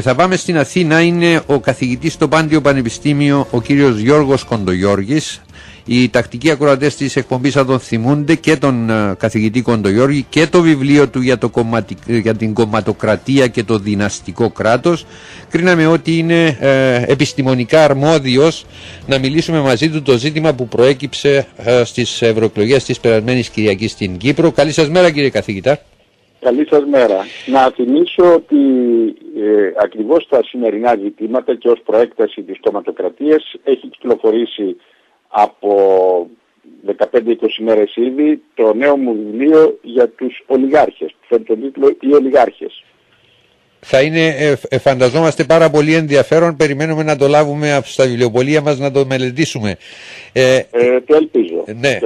και θα πάμε στην Αθήνα είναι ο καθηγητής στο Πάντιο Πανεπιστήμιο ο κύριος Γιώργος Κοντογιώργης οι τακτικοί ακροατές της εκπομπής θα τον θυμούνται και τον ε, καθηγητή Κοντογιώργη και το βιβλίο του για, το για την κομματοκρατία και το δυναστικό κράτος. Κρίναμε ότι είναι ε, επιστημονικά αρμόδιος να μιλήσουμε μαζί του το ζήτημα που προέκυψε ε, στις ευρωεκλογές της περασμένης Κυριακής στην Κύπρο. Καλή σας μέρα κύριε καθηγητά. Καλή σας μέρα. Να θυμίσω ότι ε, ακριβώς τα σημερινά ζητήματα και ως προέκταση της κομματοκρατίας έχει κυκλοφορήσει από 15-20 μέρες ήδη το νέο μου βιβλίο για τους ολιγάρχες, που φέρνει τον τίτλο «Οι ολιγάρχες». Θα είναι, ε, ε, φανταζόμαστε πάρα πολύ ενδιαφέρον, περιμένουμε να το λάβουμε στα βιβλιοπολία μας να το μελετήσουμε. Ε, ε το ελπίζω. Ναι.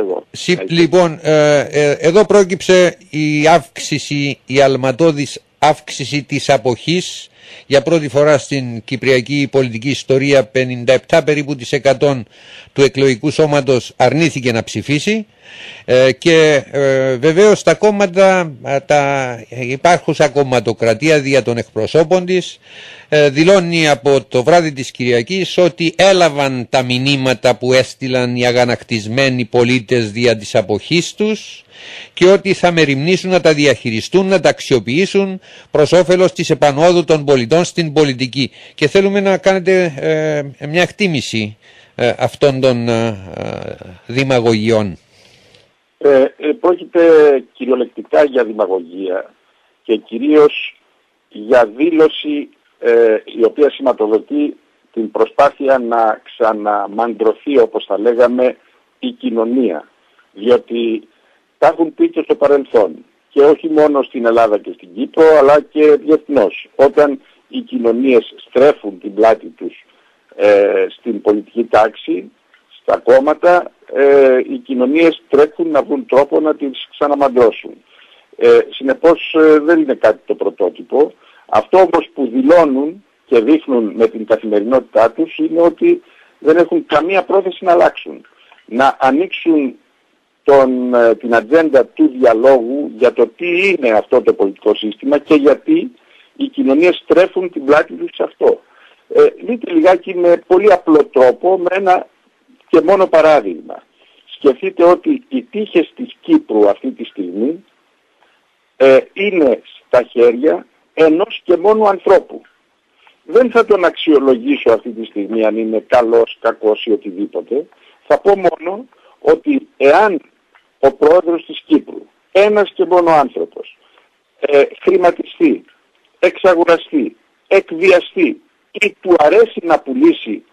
λοιπόν, ε, εδώ πρόκειψε η αύξηση, η αλματώδης αύξηση της αποχής για πρώτη φορά στην κυπριακή πολιτική ιστορία 57 περίπου της 100 του εκλογικού σώματος αρνήθηκε να ψηφίσει. Ε, και ε, βεβαίως τα κόμματα, ε, τα υπάρχουσα κομματοκρατία δια των εκπροσώπων της ε, δηλώνει από το βράδυ της Κυριακής ότι έλαβαν τα μηνύματα που έστειλαν οι αγανακτισμένοι πολίτες δια της αποχής τους και ότι θα μεριμνήσουν να τα διαχειριστούν, να τα αξιοποιήσουν προς όφελος της επανόδου των πολιτών στην πολιτική. Και θέλουμε να κάνετε ε, μια εκτίμηση ε, αυτών των δημαγωγιών. Ε, πρόκειται κυριολεκτικά για δημαγωγία και κυρίως για δήλωση ε, η οποία σηματοδοτεί την προσπάθεια να ξαναμαντρωθεί όπως θα λέγαμε η κοινωνία. Διότι τα έχουν πει και στο παρελθόν και όχι μόνο στην Ελλάδα και στην Κύπρο αλλά και διεθνώς. Όταν οι κοινωνίες στρέφουν την πλάτη τους ε, στην πολιτική τάξη, στα κόμματα, ε, οι κοινωνίες τρέχουν να βρουν τρόπο να τις ξαναμαντρώσουν. Ε, συνεπώς ε, δεν είναι κάτι το πρωτότυπο. Αυτό όμως που δηλώνουν και δείχνουν με την καθημερινότητά τους είναι ότι δεν έχουν καμία πρόθεση να αλλάξουν. Να ανοίξουν τον, ε, την ατζέντα του διαλόγου για το τι είναι αυτό το πολιτικό σύστημα και γιατί οι κοινωνίες στρέφουν την πλάτη τους σε αυτό. Ε, δείτε λιγάκι με πολύ απλό τρόπο, με ένα και μόνο παράδειγμα. Σκεφτείτε ότι οι τύχες της Κύπρου αυτή τη στιγμή ε, είναι στα χέρια ενός και μόνο ανθρώπου. Δεν θα τον αξιολογήσω αυτή τη στιγμή αν είναι καλός, κακός ή οτιδήποτε. Θα πω μόνο ότι εάν ο πρόεδρος της Κύπρου, ένας και μόνο άνθρωπος, ε, χρηματιστεί, εξαγοραστεί, εκβιαστεί ή του αρέσει να πουλήσει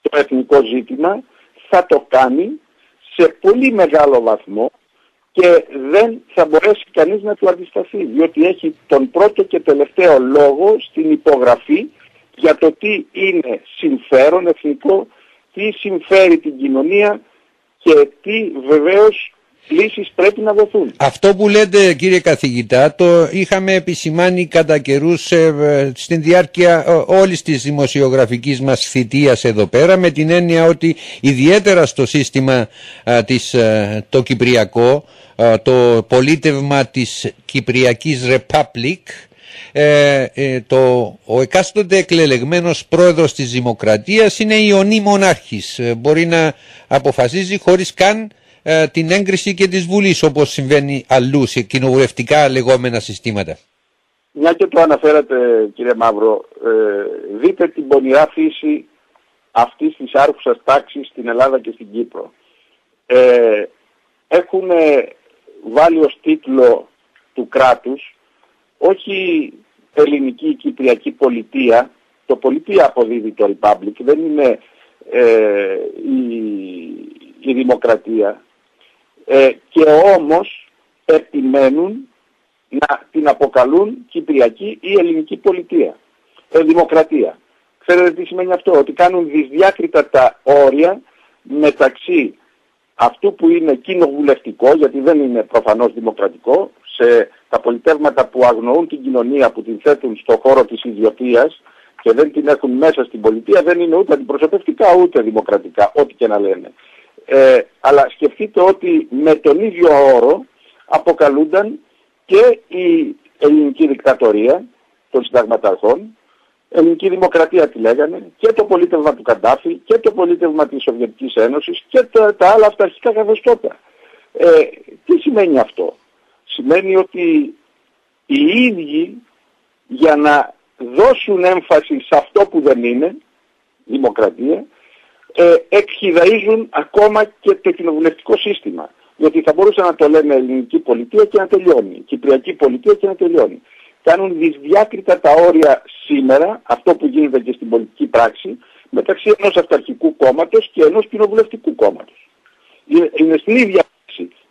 το εθνικό ζήτημα, θα το κάνει σε πολύ μεγάλο βαθμό και δεν θα μπορέσει κανείς να του αντισταθεί διότι έχει τον πρώτο και τελευταίο λόγο στην υπογραφή για το τι είναι συμφέρον εθνικό, τι συμφέρει την κοινωνία και τι βεβαίως λύσεις πρέπει να δοθούν. Αυτό που λέτε κύριε καθηγητά το είχαμε επισημάνει κατά καιρούς ε, στην διάρκεια ε, όλης της δημοσιογραφικής μας θητείας εδώ πέρα με την έννοια ότι ιδιαίτερα στο σύστημα της, το κυπριακό το πολίτευμα της Κυπριακής Republic ε, ε, το, ο εκάστοτε εκλελεγμένος πρόεδρος της Δημοκρατίας είναι ιονή μονάρχης. Ε, μπορεί να αποφασίζει χωρίς καν ε, την έγκριση και της Βουλής όπως συμβαίνει αλλού σε κοινοβουλευτικά λεγόμενα συστήματα. Μια και το αναφέρατε κύριε Μαύρο, δείτε την πονηρά φύση αυτής της άρχουσας τάξης στην Ελλάδα και στην Κύπρο. έχουν βάλει ως τίτλο του κράτους όχι ελληνική ή κυπριακή πολιτεία, το πολιτεία αποδίδει το Republic, δεν είναι ε, η, δημοκρατία. Ε, και όμως επιμένουν να την αποκαλούν κυπριακή ή ελληνική πολιτεία, ε, δημοκρατία. Ξέρετε τι σημαίνει αυτό, ότι κάνουν δυσδιάκριτα τα όρια μεταξύ αυτού που είναι κοινοβουλευτικό, γιατί δεν είναι προφανώς δημοκρατικό, σε τα πολιτεύματα που αγνοούν την κοινωνία, που την θέτουν στο χώρο της ιδιωτίας και δεν την έχουν μέσα στην πολιτεία, δεν είναι ούτε αντιπροσωπευτικά ούτε δημοκρατικά, ό,τι και να λένε. Ε, αλλά σκεφτείτε ότι με τον ίδιο όρο αποκαλούνταν και η ελληνική δικτατορία των συνταγματαρχών, ελληνική δημοκρατία τη λέγανε, και το πολίτευμα του Καντάφη και το πολίτευμα της Σοβιετικής Ένωσης και τα, τα άλλα αυταρχικά καθεστώτα. Ε, τι σημαίνει αυτό; Σημαίνει ότι οι ίδιοι για να δώσουν έμφαση σε αυτό που δεν είναι, δημοκρατία, ε, εκχυδαίζουν ακόμα και το κοινοβουλευτικό σύστημα. Γιατί θα μπορούσε να το λένε ελληνική πολιτεία και να τελειώνει, κυπριακή πολιτεία και να τελειώνει. Κάνουν δυσδιάκριτα τα όρια σήμερα, αυτό που γίνεται και στην πολιτική πράξη, μεταξύ ενός αυταρχικού κόμματος και ενός κοινοβουλευτικού κόμματος. Είναι στην ίδια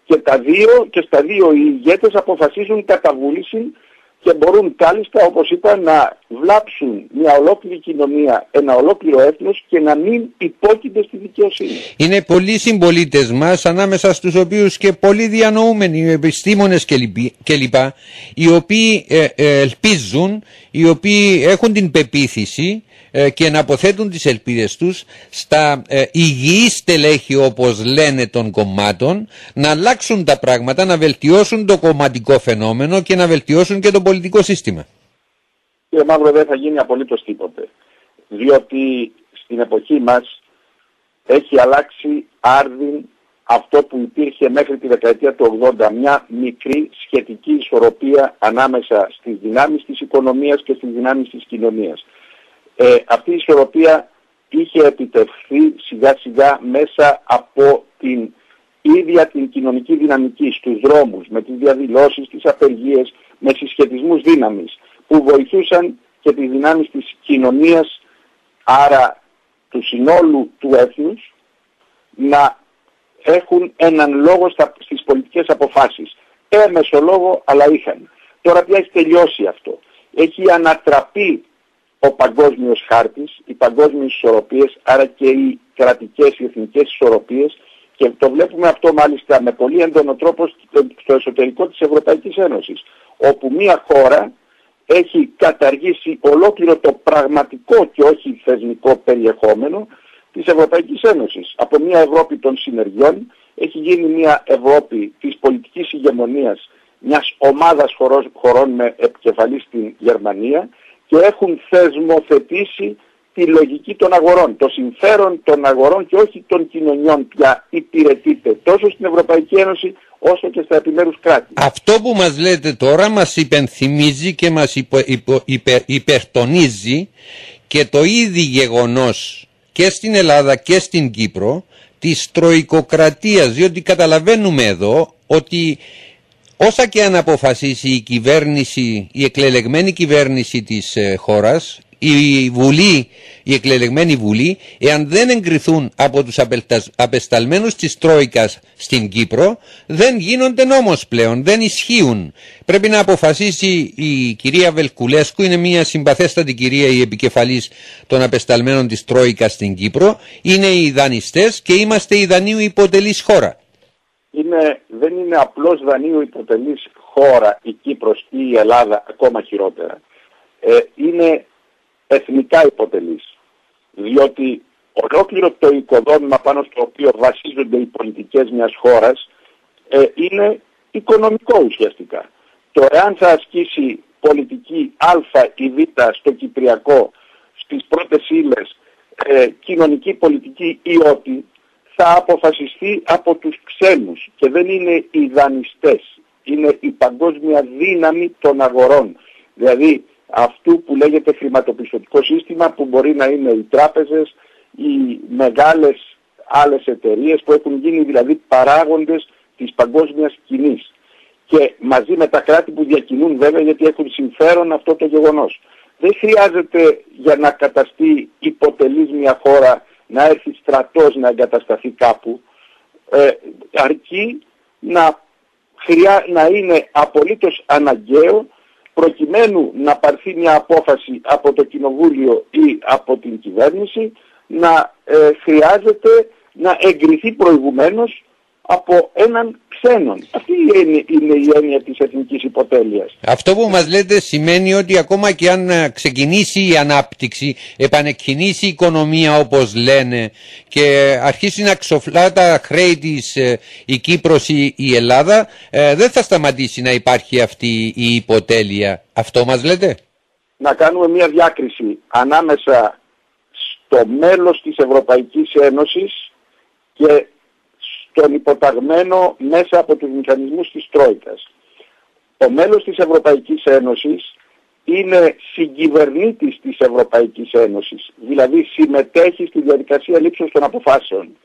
και τα δύο και στα δύο οι ηγέτες αποφασίζουν κατά βούληση και μπορούν κάλλιστα όπως είπα να βλάψουν μια ολόκληρη κοινωνία, ένα ολόκληρο έθνος και να μην υπόκεινται στη δικαιοσύνη. Είναι πολλοί συμπολίτες μας ανάμεσα στους οποίους και πολλοί διανοούμενοι επιστήμονες κλπ. Οι οποίοι ε, ε, ελπίζουν, οι οποίοι έχουν την πεποίθηση ε, και να αποθέτουν τις ελπίδες τους στα ε, υγιή στελέχη όπως λένε των κομμάτων να αλλάξουν τα πράγματα, να βελτιώσουν το κομματικό φαινόμενο και να βελτιώσουν και το πολιτικό σύστημα. Κύριε Μαύρο δεν θα γίνει απολύτως τίποτε διότι στην εποχή μας έχει αλλάξει άρδιν αυτό που υπήρχε μέχρι τη δεκαετία του 80 μια μικρή σχετική ισορροπία ανάμεσα στις δυνάμεις της οικονομίας και στις δυνάμεις της κοινωνίας ε, αυτή η ισορροπία είχε επιτευχθεί σιγά σιγά μέσα από την ίδια την κοινωνική δυναμική στους δρόμους, με τις διαδηλώσεις, τις απεργίες, με συσχετισμούς δύναμης που βοηθούσαν και τις δυνάμεις της κοινωνίας, άρα του συνόλου του έθνους, να έχουν έναν λόγο στα, στις πολιτικές αποφάσεις. Έμεσο λόγο, αλλά είχαν. Τώρα πια έχει τελειώσει αυτό. Έχει ανατραπεί ο παγκόσμιος χάρτης, οι παγκόσμιες ισορροπίες, άρα και οι κρατικές, οι εθνικές ισορροπίες και το βλέπουμε αυτό μάλιστα με πολύ έντονο τρόπο στο εσωτερικό της Ευρωπαϊκής Ένωσης, όπου μια χώρα έχει καταργήσει ολόκληρο το πραγματικό και όχι θεσμικό περιεχόμενο της Ευρωπαϊκής Ένωσης. Από μια Ευρώπη των συνεργειών έχει γίνει μια Ευρώπη της πολιτικής ηγεμονίας μιας ομάδας χωρών με επικεφαλής στην Γερμανία και έχουν θεσμοθετήσει τη λογική των αγορών. Το συμφέρον των αγορών και όχι των κοινωνιών πια υπηρετείται τόσο στην Ευρωπαϊκή Ένωση όσο και στα επιμέρους κράτη. Αυτό που μας λέτε τώρα μας υπενθυμίζει και μας υπερτονίζει και το ίδιο γεγονός και στην Ελλάδα και στην Κύπρο της τροικοκρατίας διότι καταλαβαίνουμε εδώ ότι όσα και αν αποφασίσει η κυβέρνηση, η εκλελεγμένη κυβέρνηση της ε, χώρας, η Βουλή, η εκλελεγμένη Βουλή, εάν δεν εγκριθούν από τους απεσταλμένους της Τρόικας στην Κύπρο, δεν γίνονται νόμος πλέον, δεν ισχύουν. Πρέπει να αποφασίσει η κυρία Βελκουλέσκου, είναι μια συμπαθέστατη κυρία η επικεφαλής των απεσταλμένων της Τρόικας στην Κύπρο, είναι οι δανειστές και είμαστε η δανείου υποτελής χώρα είναι, δεν είναι απλώς δανείου υποτελής χώρα η Κύπρος ή η Ελλάδα ακόμα χειρότερα. Ε, είναι εθνικά υποτελής. Διότι ολόκληρο το οικοδόμημα πάνω στο οποίο βασίζονται οι πολιτικές μιας χώρας ε, είναι οικονομικό ουσιαστικά. Το εάν θα ασκήσει πολιτική α ή β στο Κυπριακό στις πρώτες ύλες ε, κοινωνική πολιτική ή ό,τι θα αποφασιστεί από τους ξένους και δεν είναι οι δανειστές. Είναι η παγκόσμια δύναμη των αγορών. Δηλαδή αυτού που λέγεται χρηματοπιστωτικό σύστημα που μπορεί να είναι οι τράπεζες, οι μεγάλες άλλες εταιρείες που έχουν γίνει δηλαδή παράγοντες της παγκόσμιας κοινής. Και μαζί με τα κράτη που διακινούν βέβαια γιατί έχουν συμφέρον αυτό το γεγονός. Δεν χρειάζεται για να καταστεί υποτελής μια χώρα να έρθει στρατός να εγκατασταθεί κάπου, ε, αρκεί να, χρειά, να είναι απολύτως αναγκαίο προκειμένου να πάρθει μια απόφαση από το Κοινοβούλιο ή από την κυβέρνηση να ε, χρειάζεται να εγκριθεί προηγουμένως από έναν ξένον. Αυτή είναι η έννοια της εθνικής υποτέλειας. Αυτό που μας λέτε σημαίνει ότι ακόμα και αν ε, ξεκινήσει η ανάπτυξη, επανεκκινήσει η οικονομία όπως λένε και αρχίσει να ξοφλά τα χρέη της ε, η Κύπρος ή η Ελλάδα, ε, δεν θα σταματήσει να υπάρχει αυτή η υποτέλεια. Αυτό μας λέτε; να κάνουμε μια διάκριση ανάμεσα στο μέλος της Ευρωπαϊκής Ένωσης και στον υποταγμένο μέσα από τους μηχανισμούς της Τρόικας. Ο μέλος της Ευρωπαϊκής Ένωσης είναι συγκυβερνήτης της Ευρωπαϊκής Ένωσης, δηλαδή συμμετέχει στη διαδικασία λήψεως των αποφάσεων.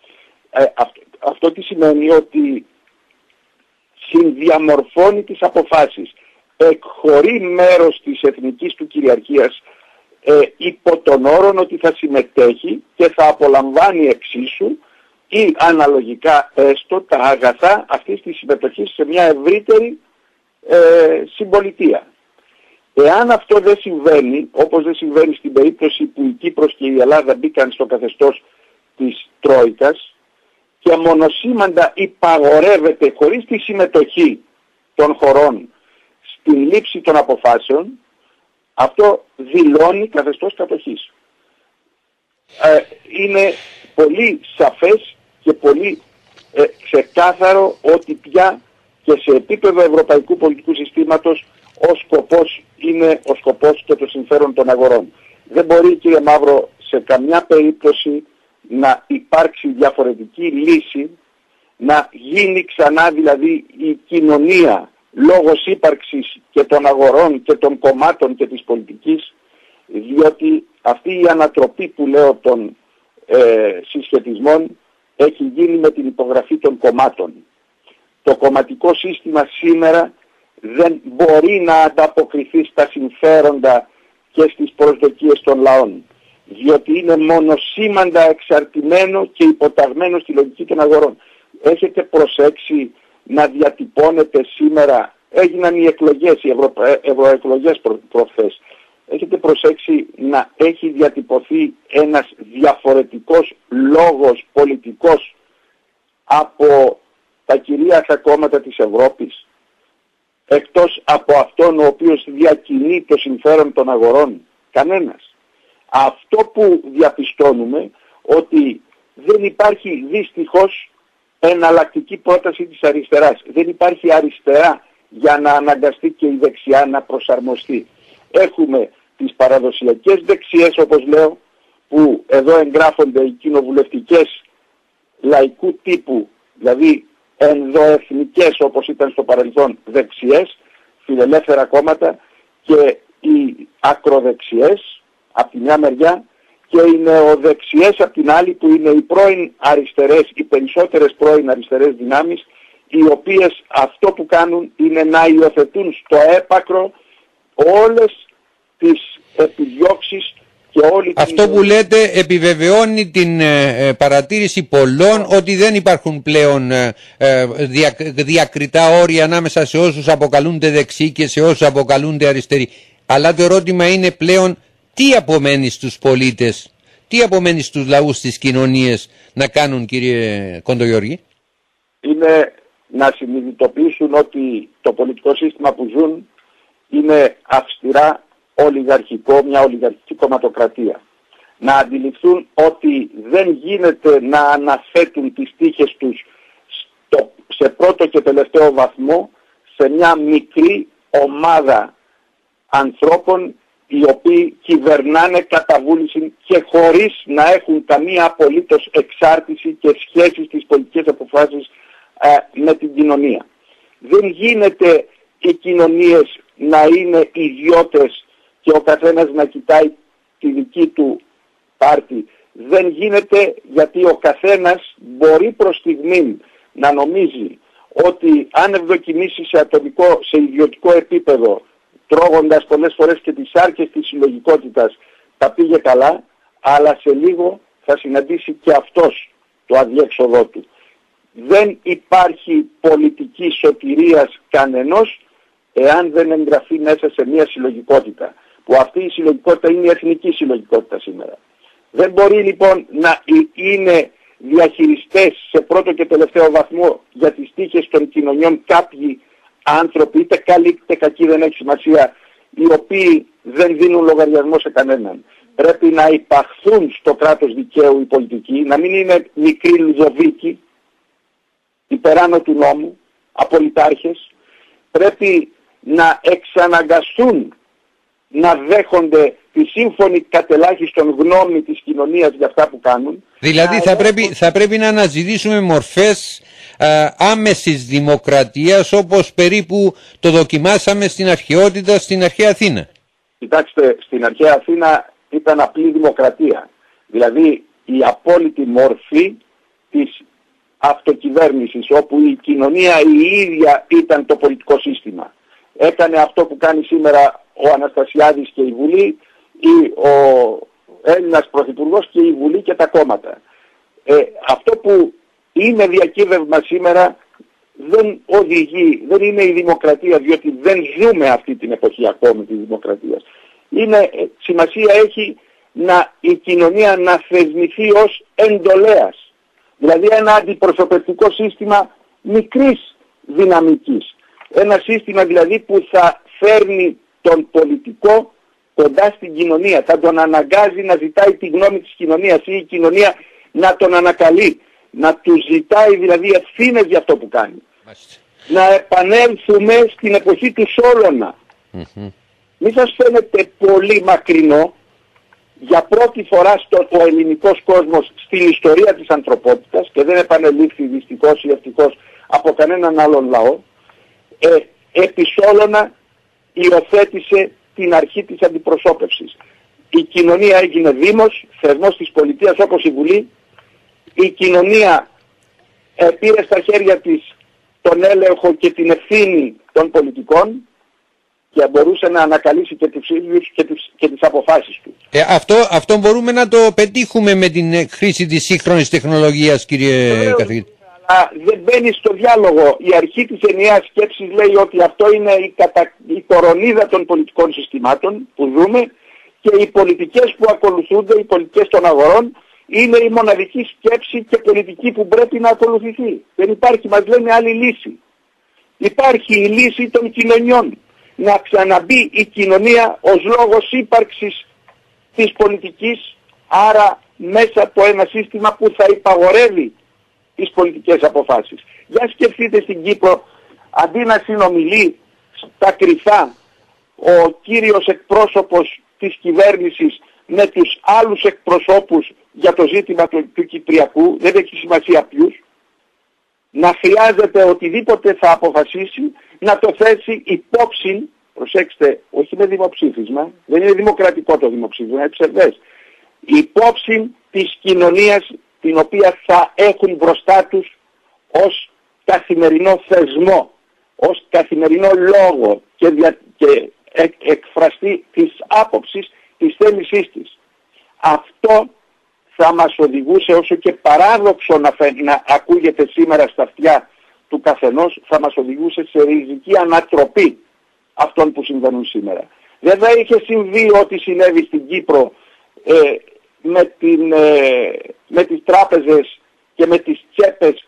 Ε, αυτό, αυτό τι σημαίνει ότι συνδιαμορφώνει τις αποφάσεις, εκχωρεί μέρος της εθνικής του κυριαρχίας ε, υπό τον όρο ότι θα συμμετέχει και θα απολαμβάνει εξίσου ή αναλογικά έστω τα αγαθά αυτής της συμμετοχής σε μια ευρύτερη ε, συμπολιτεία. Εάν αυτό δεν συμβαίνει, όπως δεν συμβαίνει στην περίπτωση που η Κύπρος και η Ελλάδα μπήκαν στο καθεστώς της Τρόικας και μονοσήμαντα υπαγορεύεται χωρίς τη συμμετοχή των χωρών στην λήψη των αποφάσεων, αυτό δηλώνει καθεστώς κατοχής. Ε, είναι πολύ σαφές και πολύ ε, ξεκάθαρο ότι πια και σε επίπεδο ευρωπαϊκού πολιτικού συστήματος ο σκοπός είναι ο σκοπός και το συμφέρον των αγορών. Δεν μπορεί κύριε Μαύρο σε καμιά περίπτωση να υπάρξει διαφορετική λύση, να γίνει ξανά δηλαδή η κοινωνία λόγος ύπαρξης και των αγορών και των κομμάτων και της πολιτικής, διότι αυτή η ανατροπή που λέω των ε, συσχετισμών έχει γίνει με την υπογραφή των κομμάτων. Το κομματικό σύστημα σήμερα δεν μπορεί να ανταποκριθεί στα συμφέροντα και στις προσδοκίες των λαών. Διότι είναι μονοσήμαντα εξαρτημένο και υποταγμένο στη λογική των αγορών. Έχετε προσέξει να διατυπώνετε σήμερα, έγιναν οι εκλογές, οι ευρω, ευρωεκλογές προ, προχθές. Έχετε προσέξει να έχει διατυπωθεί ένας διαφορετικός λόγος πολιτικός από τα κυρίαρχα κόμματα της Ευρώπης εκτός από αυτόν ο οποίος διακινεί το συμφέρον των αγορών; Κανένας. Αυτό που διαπιστώνουμε ότι δεν υπάρχει δυστυχώς εναλλακτική πρόταση της αριστεράς. Δεν υπάρχει αριστερά για να αναγκαστεί και η δεξιά να προσαρμοστεί. Έχουμε τις παραδοσιακές δεξιές όπως λέω που εδώ εγγράφονται οι κοινοβουλευτικές λαϊκού τύπου, δηλαδή ενδοεθνικές όπως ήταν στο παρελθόν δεξιές, φιλελεύθερα κόμματα και οι ακροδεξιές από τη μια μεριά και οι νεοδεξιές από την άλλη που είναι οι πρώην αριστερές, οι περισσότερες πρώην αριστερές δυνάμεις οι οποίες αυτό που κάνουν είναι να υιοθετούν στο έπακρο όλες τις επιδιώξεις αυτό που λέτε επιβεβαιώνει την ε, ε, παρατήρηση πολλών ότι δεν υπάρχουν πλέον ε, διακριτά όρια ανάμεσα σε όσους αποκαλούνται δεξιοί και σε όσους αποκαλούνται αριστεροί. Αλλά το ερώτημα είναι πλέον τι απομένει στους πολίτες, τι απομένει στους λαούς της κοινωνίες να κάνουν κύριε Κοντογιώργη. Είναι να συνειδητοποιήσουν ότι το πολιτικό σύστημα που ζουν είναι αυστηρά ολιγαρχικό, μια ολιγαρχική κομματοκρατία. Να αντιληφθούν ότι δεν γίνεται να αναθέτουν τις τύχες τους στο, σε πρώτο και τελευταίο βαθμό σε μια μικρή ομάδα ανθρώπων οι οποίοι κυβερνάνε κατά βούληση και χωρίς να έχουν καμία απολύτως εξάρτηση και σχέση στις πολιτικές αποφάσεις ε, με την κοινωνία. Δεν γίνεται οι κοινωνίες να είναι ιδιώτες και ο καθένας να κοιτάει τη δική του πάρτη. Δεν γίνεται γιατί ο καθένας μπορεί προς στιγμή να νομίζει ότι αν ευδοκιμήσει σε ατομικό, σε ιδιωτικό επίπεδο, τρώγοντας πολλές φορές και τις άρκες της συλλογικότητας, τα πήγε καλά, αλλά σε λίγο θα συναντήσει και αυτός το αδιέξοδό του. Δεν υπάρχει πολιτική σωτηρίας κανενός εάν δεν εγγραφεί μέσα σε μια συλλογικότητα που αυτή η συλλογικότητα είναι η εθνική συλλογικότητα σήμερα. Δεν μπορεί λοιπόν να είναι διαχειριστές σε πρώτο και τελευταίο βαθμό για τις τύχες των κοινωνιών κάποιοι άνθρωποι, είτε καλοί είτε κακοί δεν έχει σημασία, οι οποίοι δεν δίνουν λογαριασμό σε κανέναν. Πρέπει να υπαχθούν στο κράτος δικαίου οι πολιτικοί, να μην είναι μικροί λουδοβίκοι, υπεράνω του νόμου, απολυτάρχες. Πρέπει να εξαναγκαστούν να δέχονται τη σύμφωνη κατελάχιστον γνώμη της κοινωνίας για αυτά που κάνουν. Δηλαδή θα, πρέπει, θα πρέπει να αναζητήσουμε μορφές α, άμεσης δημοκρατίας όπως περίπου το δοκιμάσαμε στην αρχαιότητα στην αρχαία Αθήνα. Κοιτάξτε, στην αρχαία Αθήνα ήταν απλή δημοκρατία. Δηλαδή η απόλυτη μορφή της αυτοκυβέρνησης όπου η κοινωνία η ίδια ήταν το πολιτικό σύστημα. Έκανε αυτό που κάνει σήμερα ο Αναστασιάδης και η Βουλή ή ο Έλληνας Πρωθυπουργός και η Βουλή και τα κόμματα. Ε, αυτό που είναι διακύβευμα σήμερα δεν οδηγεί, δεν είναι η δημοκρατία διότι δεν ζούμε αυτή την εποχή ακόμη της δημοκρατίας. Είναι, ε, σημασία έχει να, η κοινωνία να θεσμηθεί ως εντολέας. Δηλαδή ένα αντιπροσωπευτικό σύστημα μικρής δυναμικής. Ένα σύστημα δηλαδή που θα φέρνει τον πολιτικό κοντά στην κοινωνία. Θα τον αναγκάζει να ζητάει τη γνώμη της κοινωνίας ή η κοινωνία να τον ανακαλεί. Να του ζητάει δηλαδή ευθύνες για αυτό που κάνει. Να επανέλθουμε στην εποχή του Σόλωνα. Mm-hmm. Μην σας φαίνεται πολύ μακρινό για πρώτη φορά στο, ο ελληνικός κόσμος στην ιστορία της ανθρωπότητας και δεν επανελήφθη δυστυχώς ή ευτυχώς από κανέναν άλλον λαό ε, επί Σόλωνα υιοθέτησε την αρχή της αντιπροσώπευσης. Η κοινωνία έγινε δήμος, θεσμός της πολιτείας όπως η Βουλή. Η κοινωνία ε, πήρε στα χέρια της τον έλεγχο και την ευθύνη των πολιτικών και μπορούσε να ανακαλύψει και τους ίδιους και τις, και τις αποφάσεις του. Ε, αυτό, αυτό μπορούμε να το πετύχουμε με την χρήση της σύγχρονης τεχνολογίας κύριε καθηγητή αλλά δεν μπαίνει στο διάλογο. Η αρχή της ενιαίας σκέψης λέει ότι αυτό είναι η, κατα... η κορονίδα των πολιτικών συστημάτων που δούμε και οι πολιτικές που ακολουθούνται, οι πολιτικές των αγορών, είναι η μοναδική σκέψη και πολιτική που πρέπει να ακολουθηθεί. Δεν υπάρχει, μας λένε άλλη λύση. Υπάρχει η λύση των κοινωνιών. Να ξαναμπεί η κοινωνία ως λόγος ύπαρξης της πολιτικής, άρα μέσα από ένα σύστημα που θα υπαγορεύει τις πολιτικές αποφάσεις. Για σκεφτείτε στην Κύπρο, αντί να συνομιλεί στα κρυφά ο κύριος εκπρόσωπος της κυβέρνησης με τους άλλους εκπροσώπους για το ζήτημα του, του Κυπριακού, δεν έχει σημασία ποιους, να χρειάζεται οτιδήποτε θα αποφασίσει να το θέσει υπόψη, προσέξτε, όχι με δημοψήφισμα, δεν είναι δημοκρατικό το δημοψήφισμα, είναι ψευδές, υπόψη της κοινωνίας την οποία θα έχουν μπροστά τους ως καθημερινό θεσμό, ως καθημερινό λόγο και, δια, και εκφραστή της άποψης της θέλησής της. Αυτό θα μας οδηγούσε όσο και παράδοξο να, να ακούγεται σήμερα στα αυτιά του καθενός θα μας οδηγούσε σε ριζική ανατροπή αυτών που συμβαίνουν σήμερα. Δεν θα είχε συμβεί ό,τι συνέβη στην Κύπρο ε, με, την, ε, με τις τράπεζες και με τις τσέπες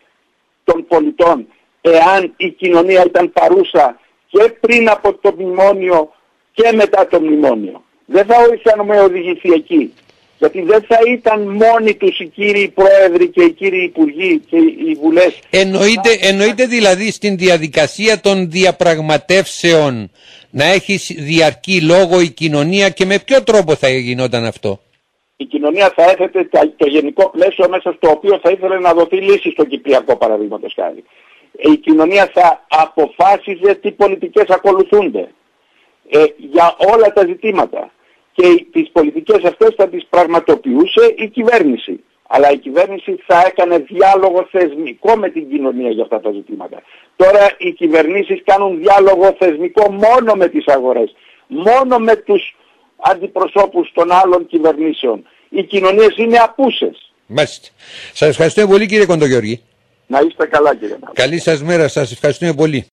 των πολιτών εάν η κοινωνία ήταν παρούσα και πριν από το μνημόνιο και μετά το μνημόνιο. Δεν θα είχαμε οδηγηθεί εκεί. Γιατί δεν θα ήταν μόνοι τους οι κύριοι πρόεδροι και οι κύριοι υπουργοί και οι βουλές. Εννοείται, εννοείται δηλαδή στην διαδικασία των διαπραγματεύσεων να έχει διαρκή λόγο η κοινωνία και με ποιο τρόπο θα γινόταν αυτό; Η κοινωνία θα έθετε το γενικό πλαίσιο μέσα στο οποίο θα ήθελε να δοθεί λύση στον Κυπριακό παραδείγματος χάρη. Η κοινωνία θα αποφάσιζε τι πολιτικές ακολουθούνται ε, για όλα τα ζητήματα και τις πολιτικές αυτές θα τις πραγματοποιούσε η κυβέρνηση. Αλλά η κυβέρνηση θα έκανε διάλογο θεσμικό με την κοινωνία για αυτά τα ζητήματα. Τώρα οι κυβερνήσεις κάνουν διάλογο θεσμικό μόνο με τις αγορές, μόνο με τους αντιπροσώπους των άλλων κυβερνήσεων. Οι κοινωνίες είναι απούσες. Μάλιστα. Σας ευχαριστούμε πολύ κύριε Κοντογιώργη. Να είστε καλά κύριε Καλή σας μέρα. Σας ευχαριστούμε πολύ.